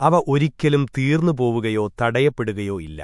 അവ ഒരിക്കലും തീർന്നു പോവുകയോ തടയപ്പെടുകയോ ഇല്ല.